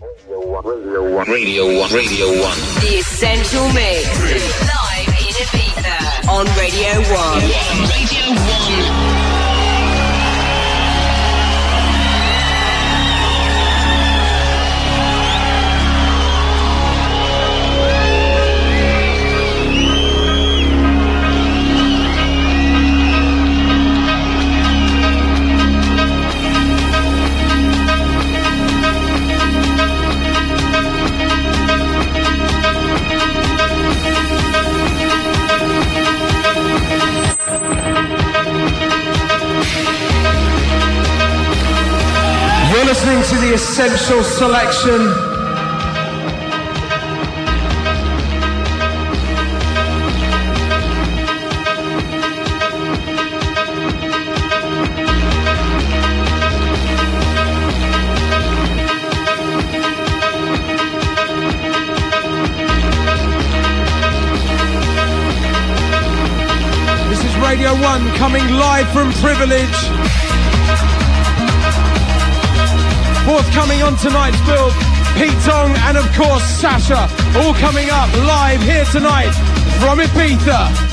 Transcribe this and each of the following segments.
Radio 1. Radio 1. Radio 1. radio The Essential Mix. Live in Ibiza on Radio 1. Radio 1. Listening to the Essential Selection. This is Radio 1 coming live from Privilege. Forthcoming on tonight's build, Pete Tong and of course Sasha, all coming up live here tonight from Ibiza.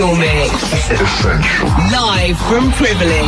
Essential Mix. Essential. Live from Privilege.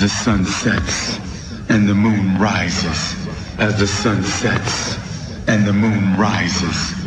the sun sets and the moon rises, as the sun sets and the moon rises.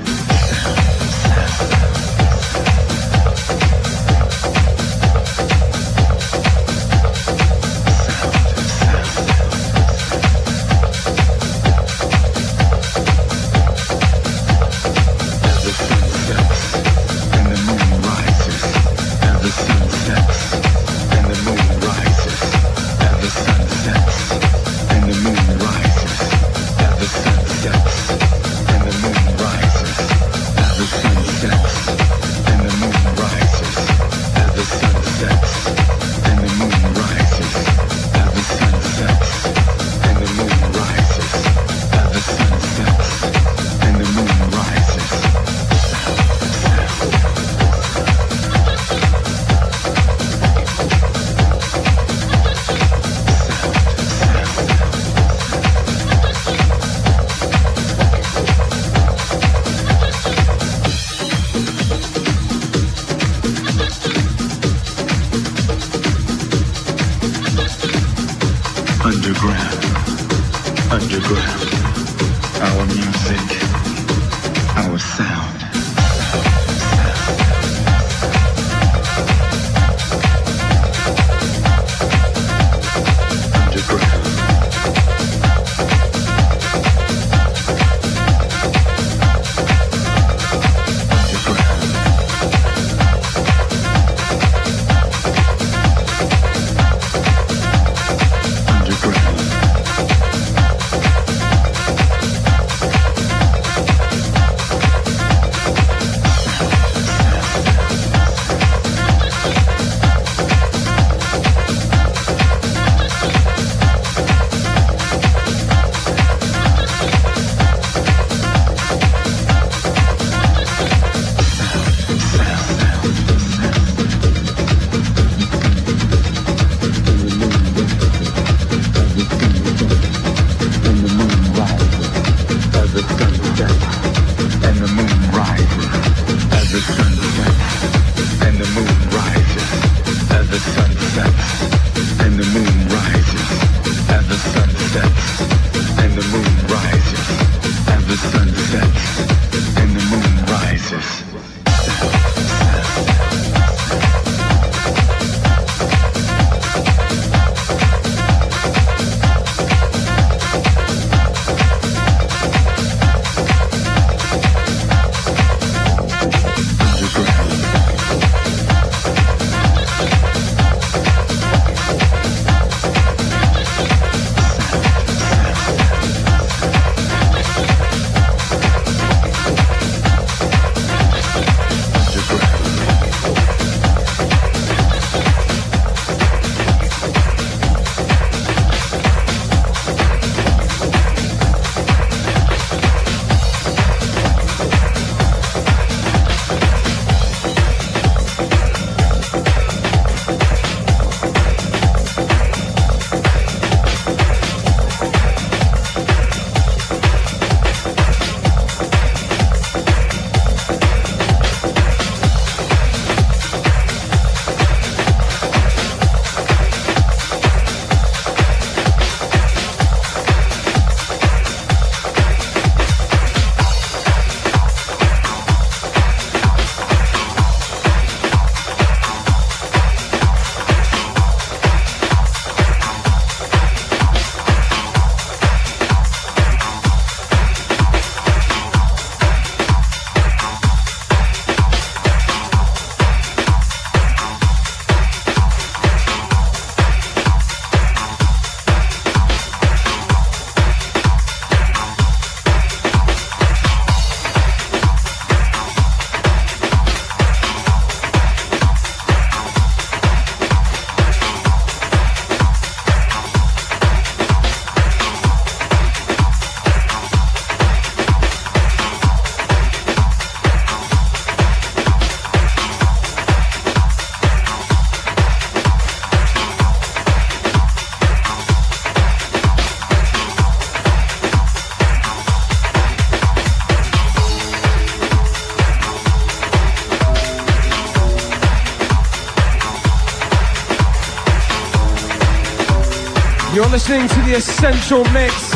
The Essential Mix.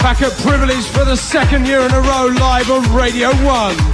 Back at Privilege for the second year in a row, live on Radio 1.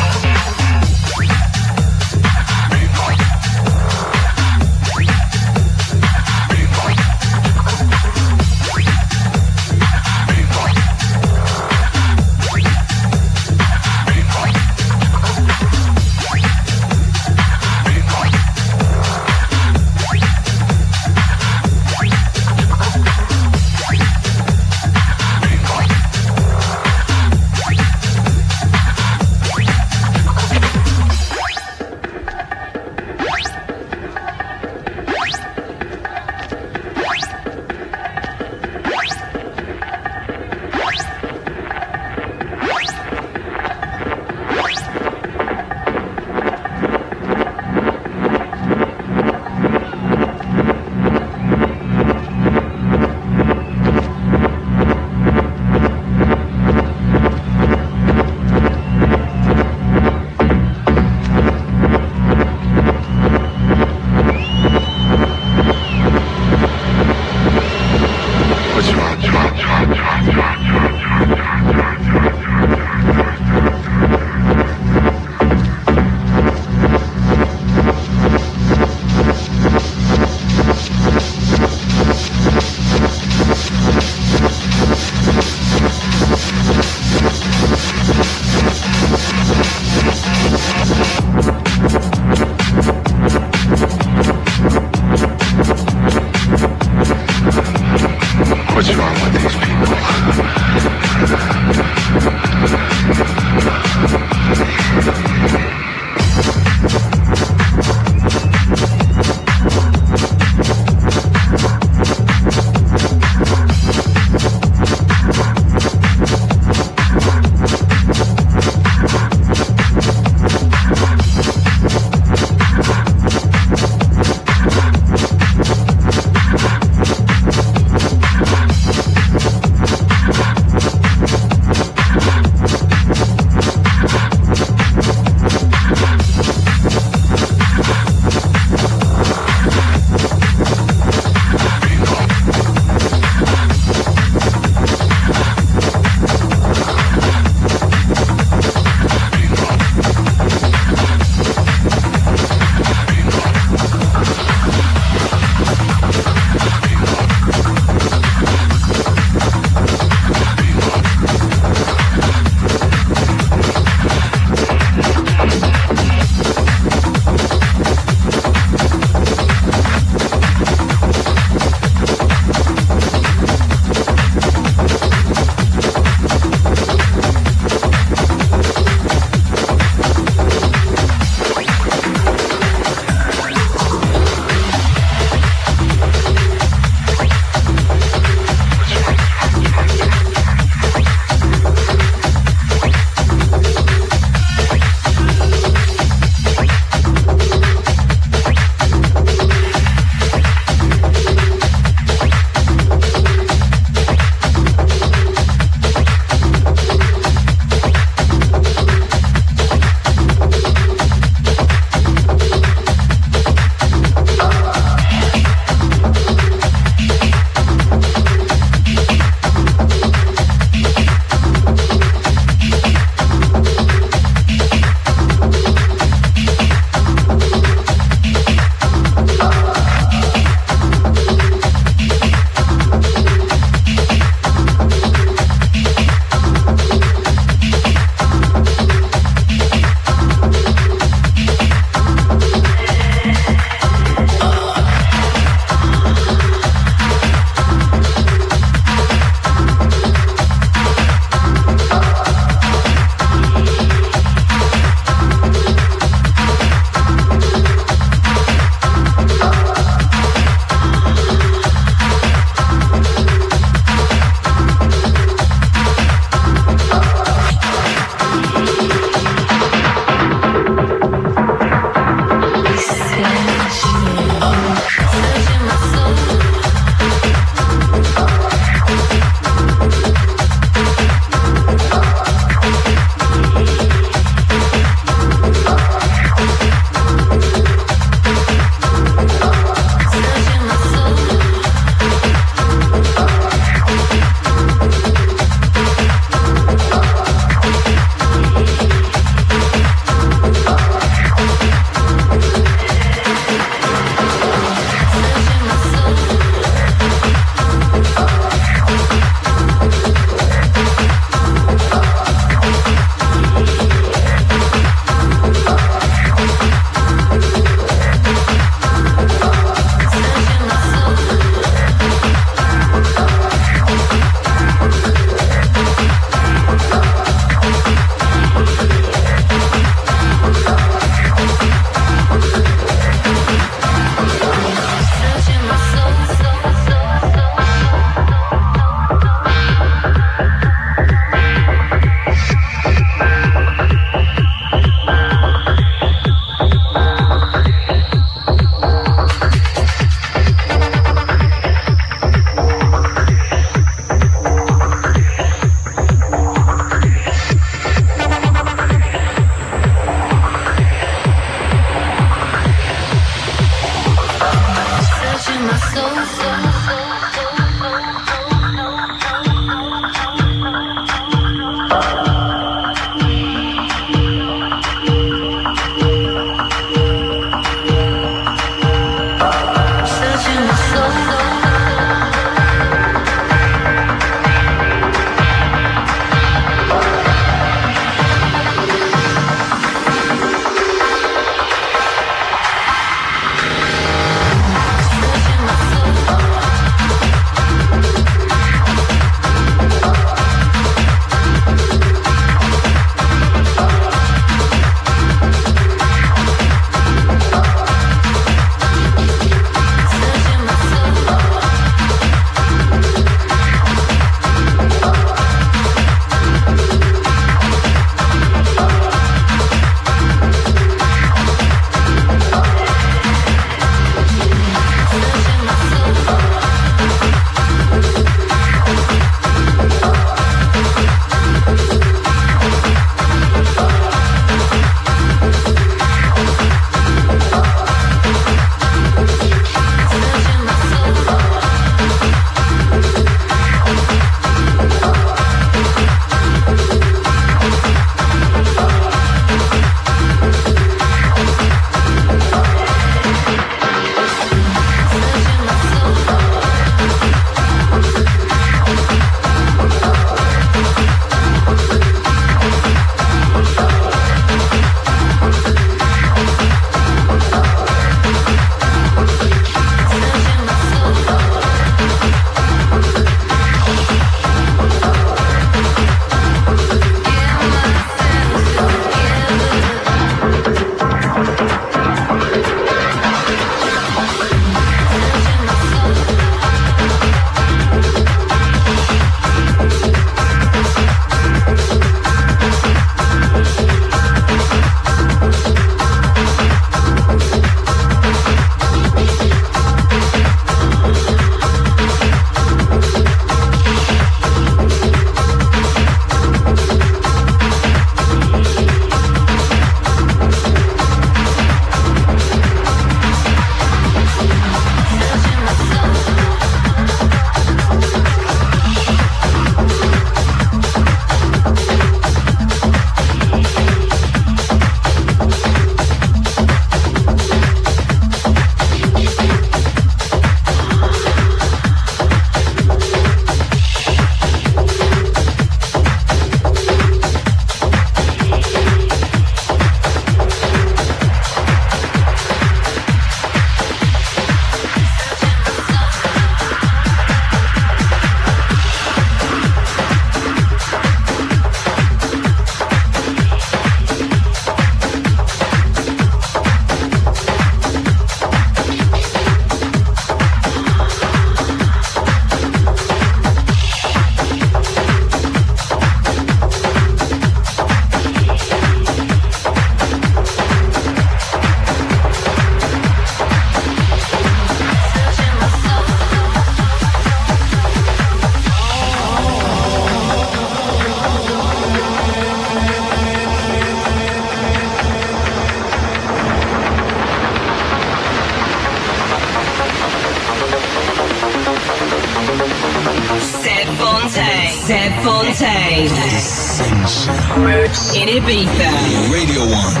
Radio 1.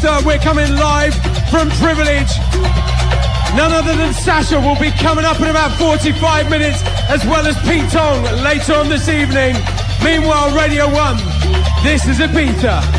We're coming live from Privilege. None other than Sasha will be coming up in about 45 minutes, as well as Pete Tong later on this evening. Meanwhile, Radio 1, this is Ibiza.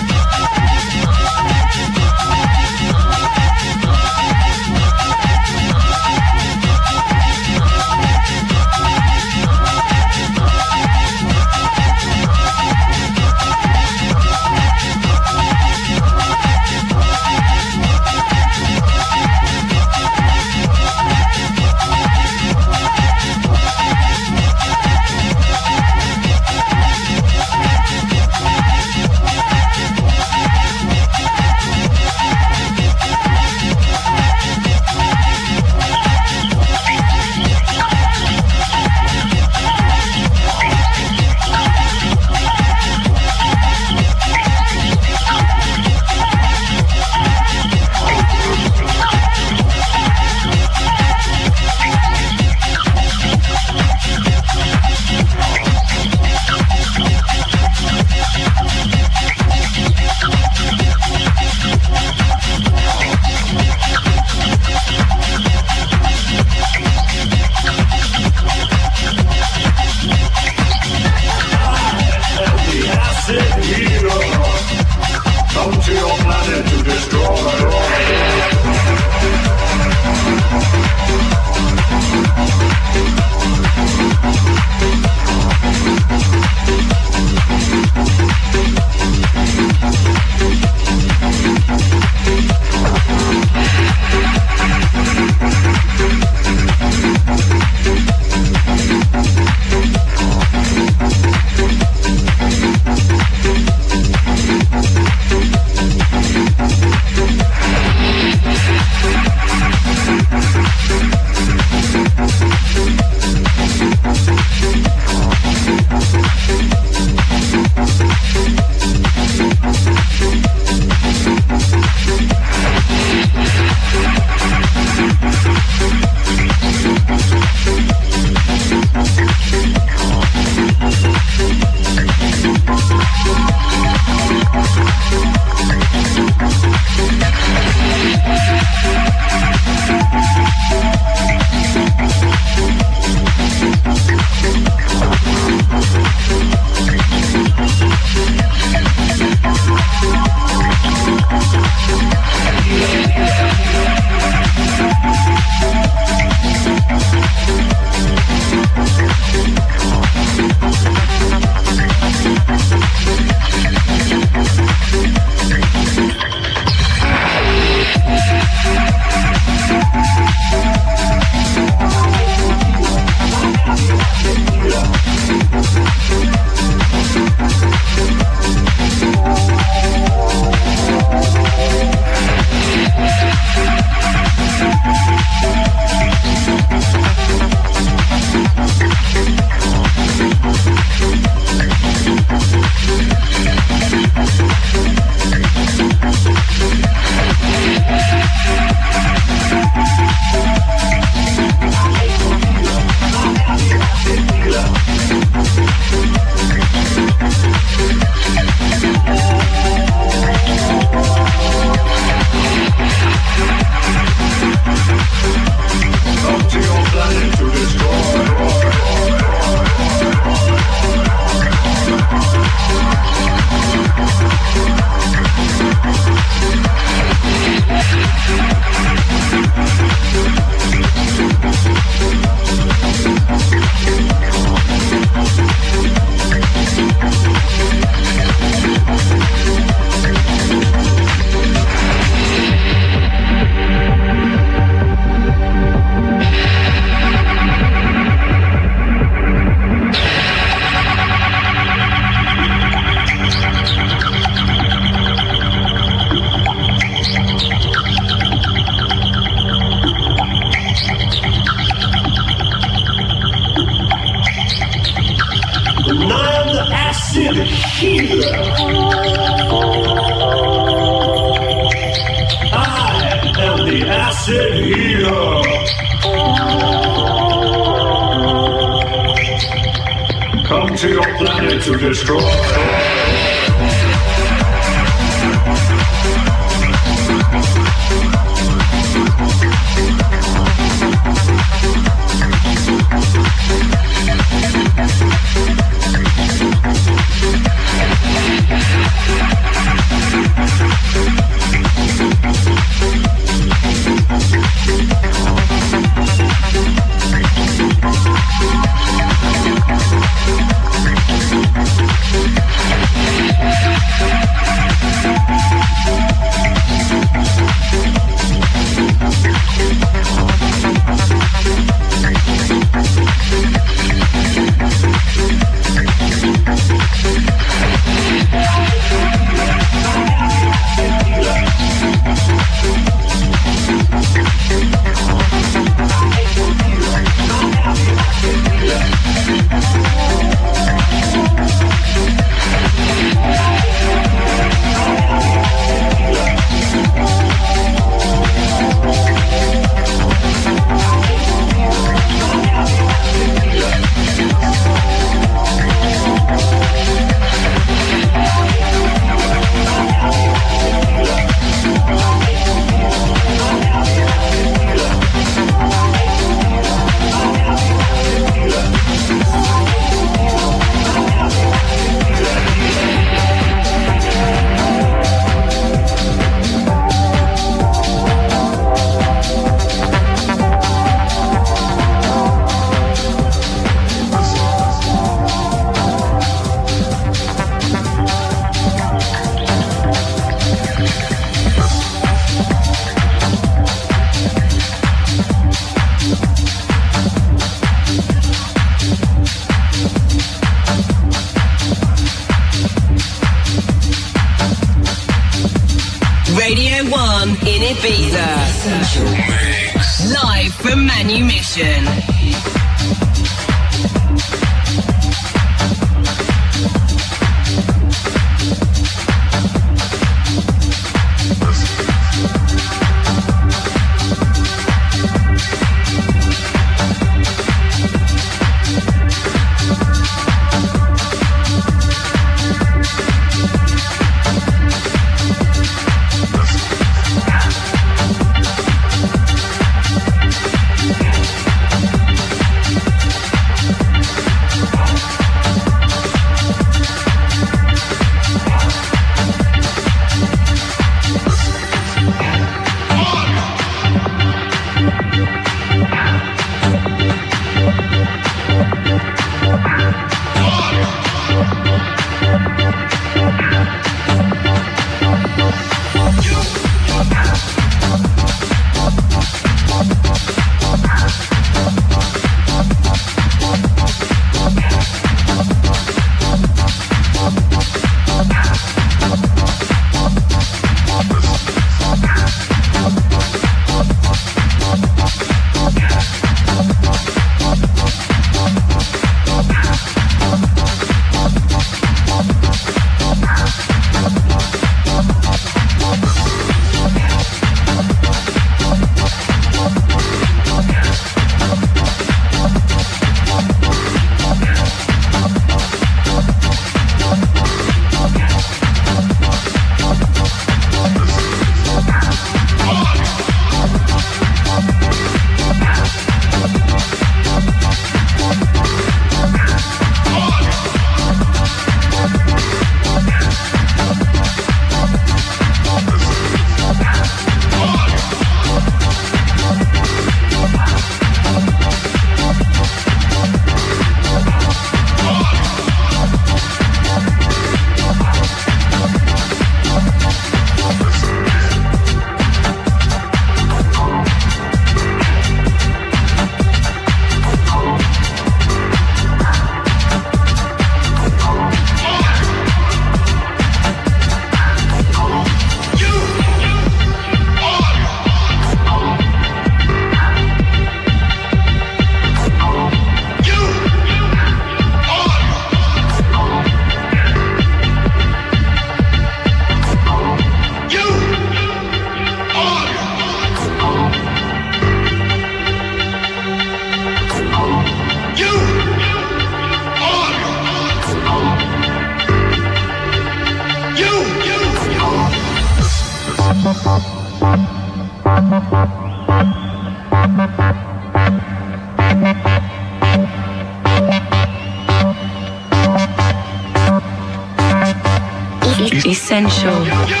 Essential.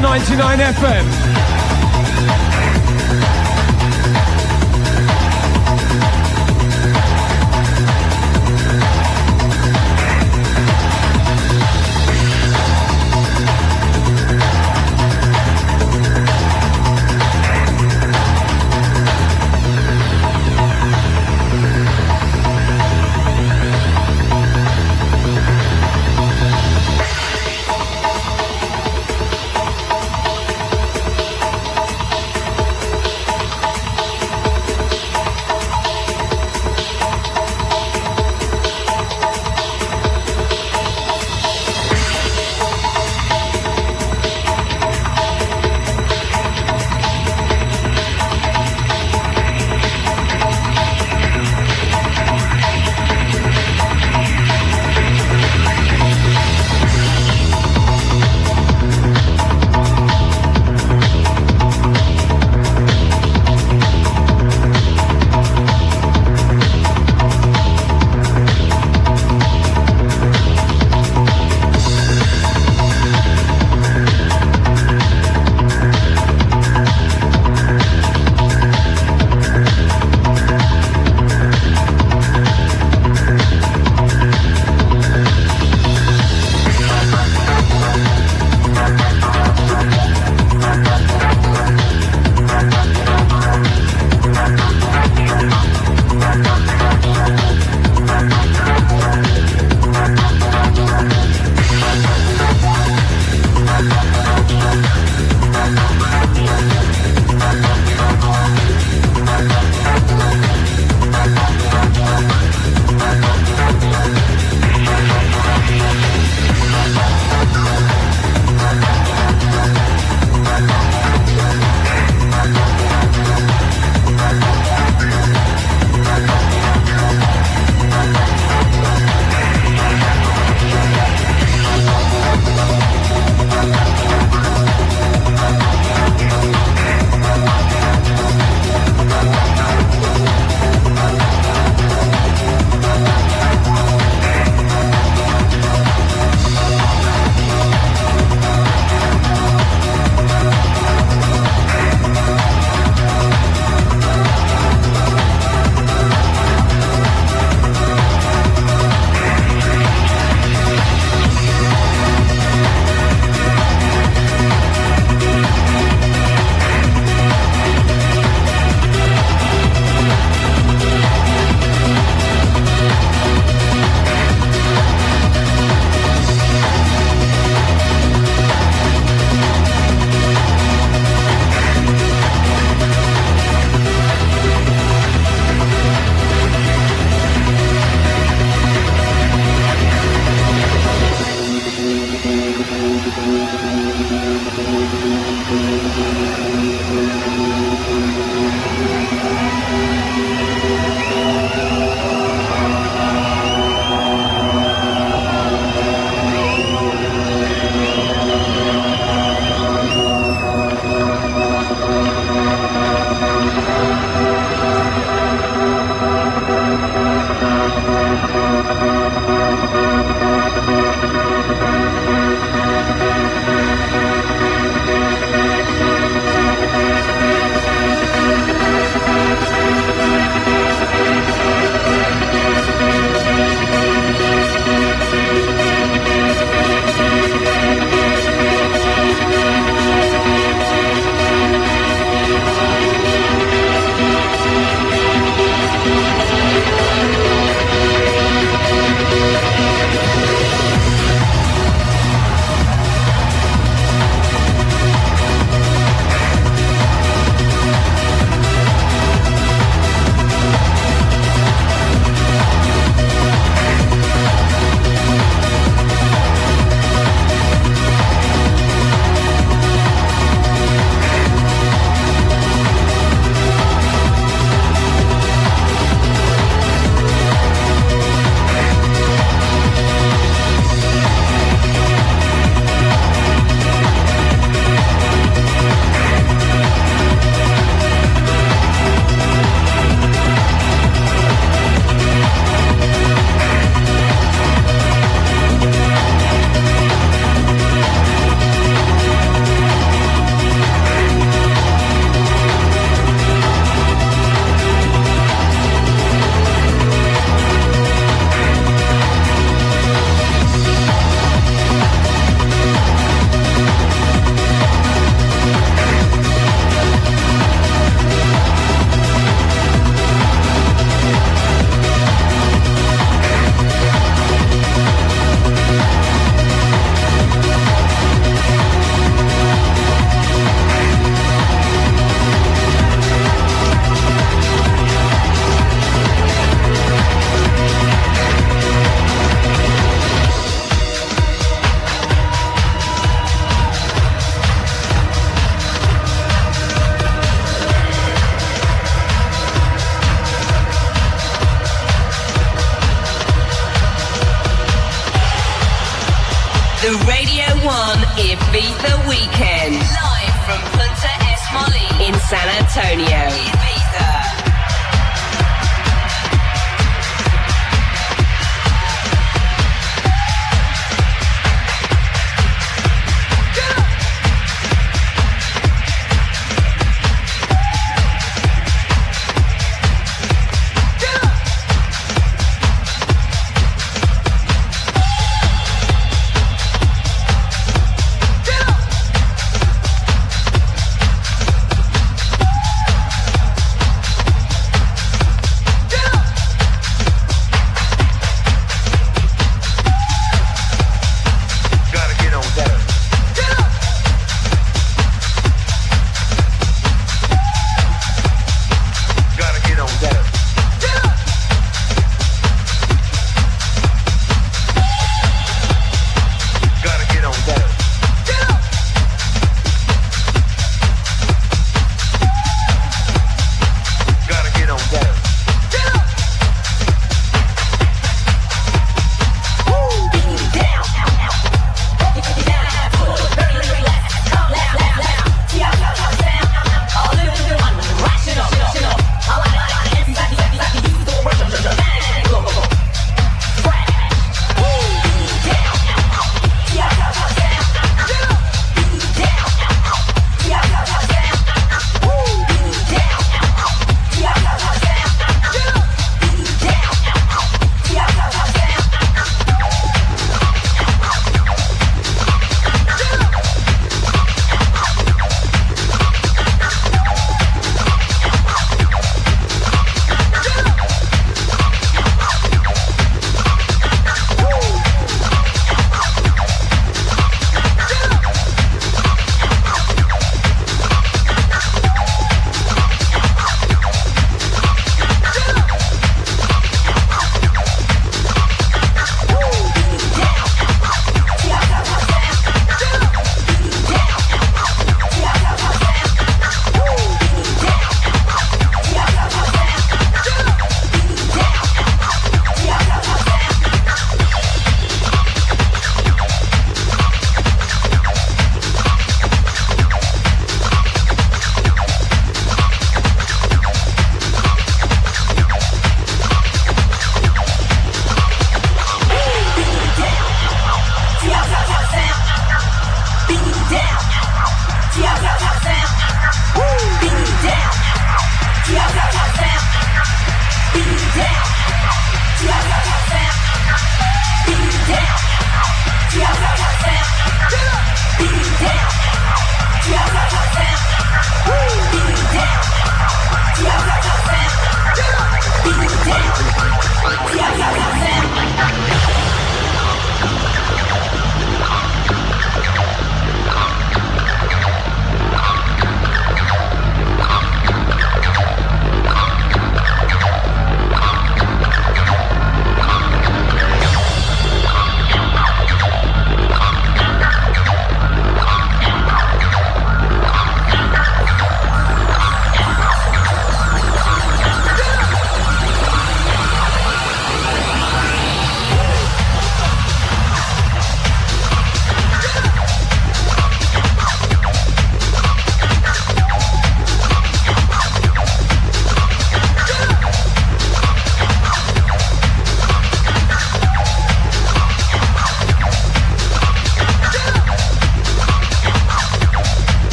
99 FM.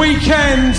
Weekend.